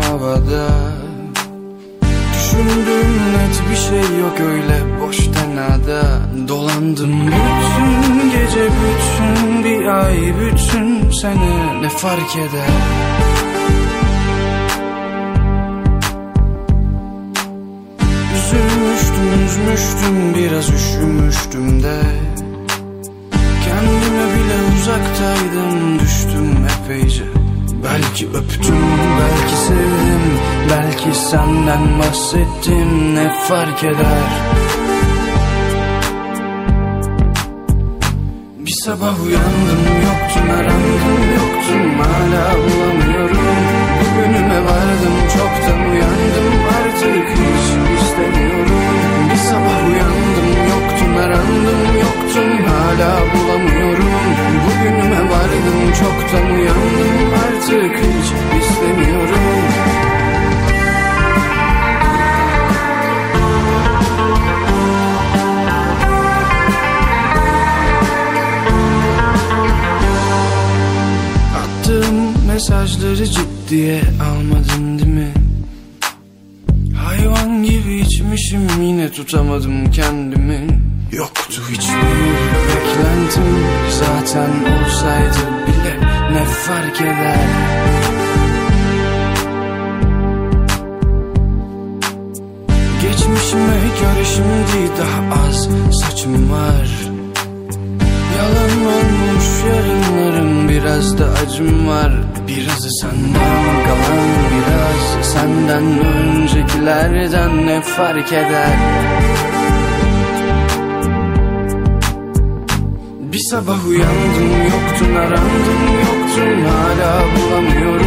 havada. Düşündüğüm net bir şey yok öyle boş tenada Dolandım bütün gece bütün bir ay bütün sene ne fark eder? Üzülmüştüm üzmüştüm biraz üşümüştüm de. Kendime bile uzaktaydım düştüm epeyce Belki öptüm belki sevdim Belki senden bahsettim ne fark eder? Bir sabah uyandım yoktun arandım yoktun hala bulamıyorum mesajları ciddiye almadın değil mi? Hayvan gibi içmişim yine tutamadım kendimi. Yoktu hiçbir beklentim Zaten olsaydı bile ne fark eder? Geçmişime göre şimdi daha az saçım var biraz da acım var Birazı senden kalan biraz. Senden öncekilerden ne fark eder? Bir sabah uyandım yoktun arandım yoktun hala bulamıyorum.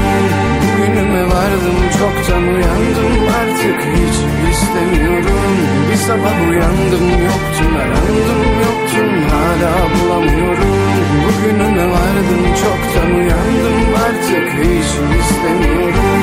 Bugünüme vardım çoktan uyandım artık hiç istemiyorum. Bir sabah uyandım yoktun arandım yoktun hala bulamıyorum Bugünüme vardım çoktan uyandım. Artık hiç istemiyorum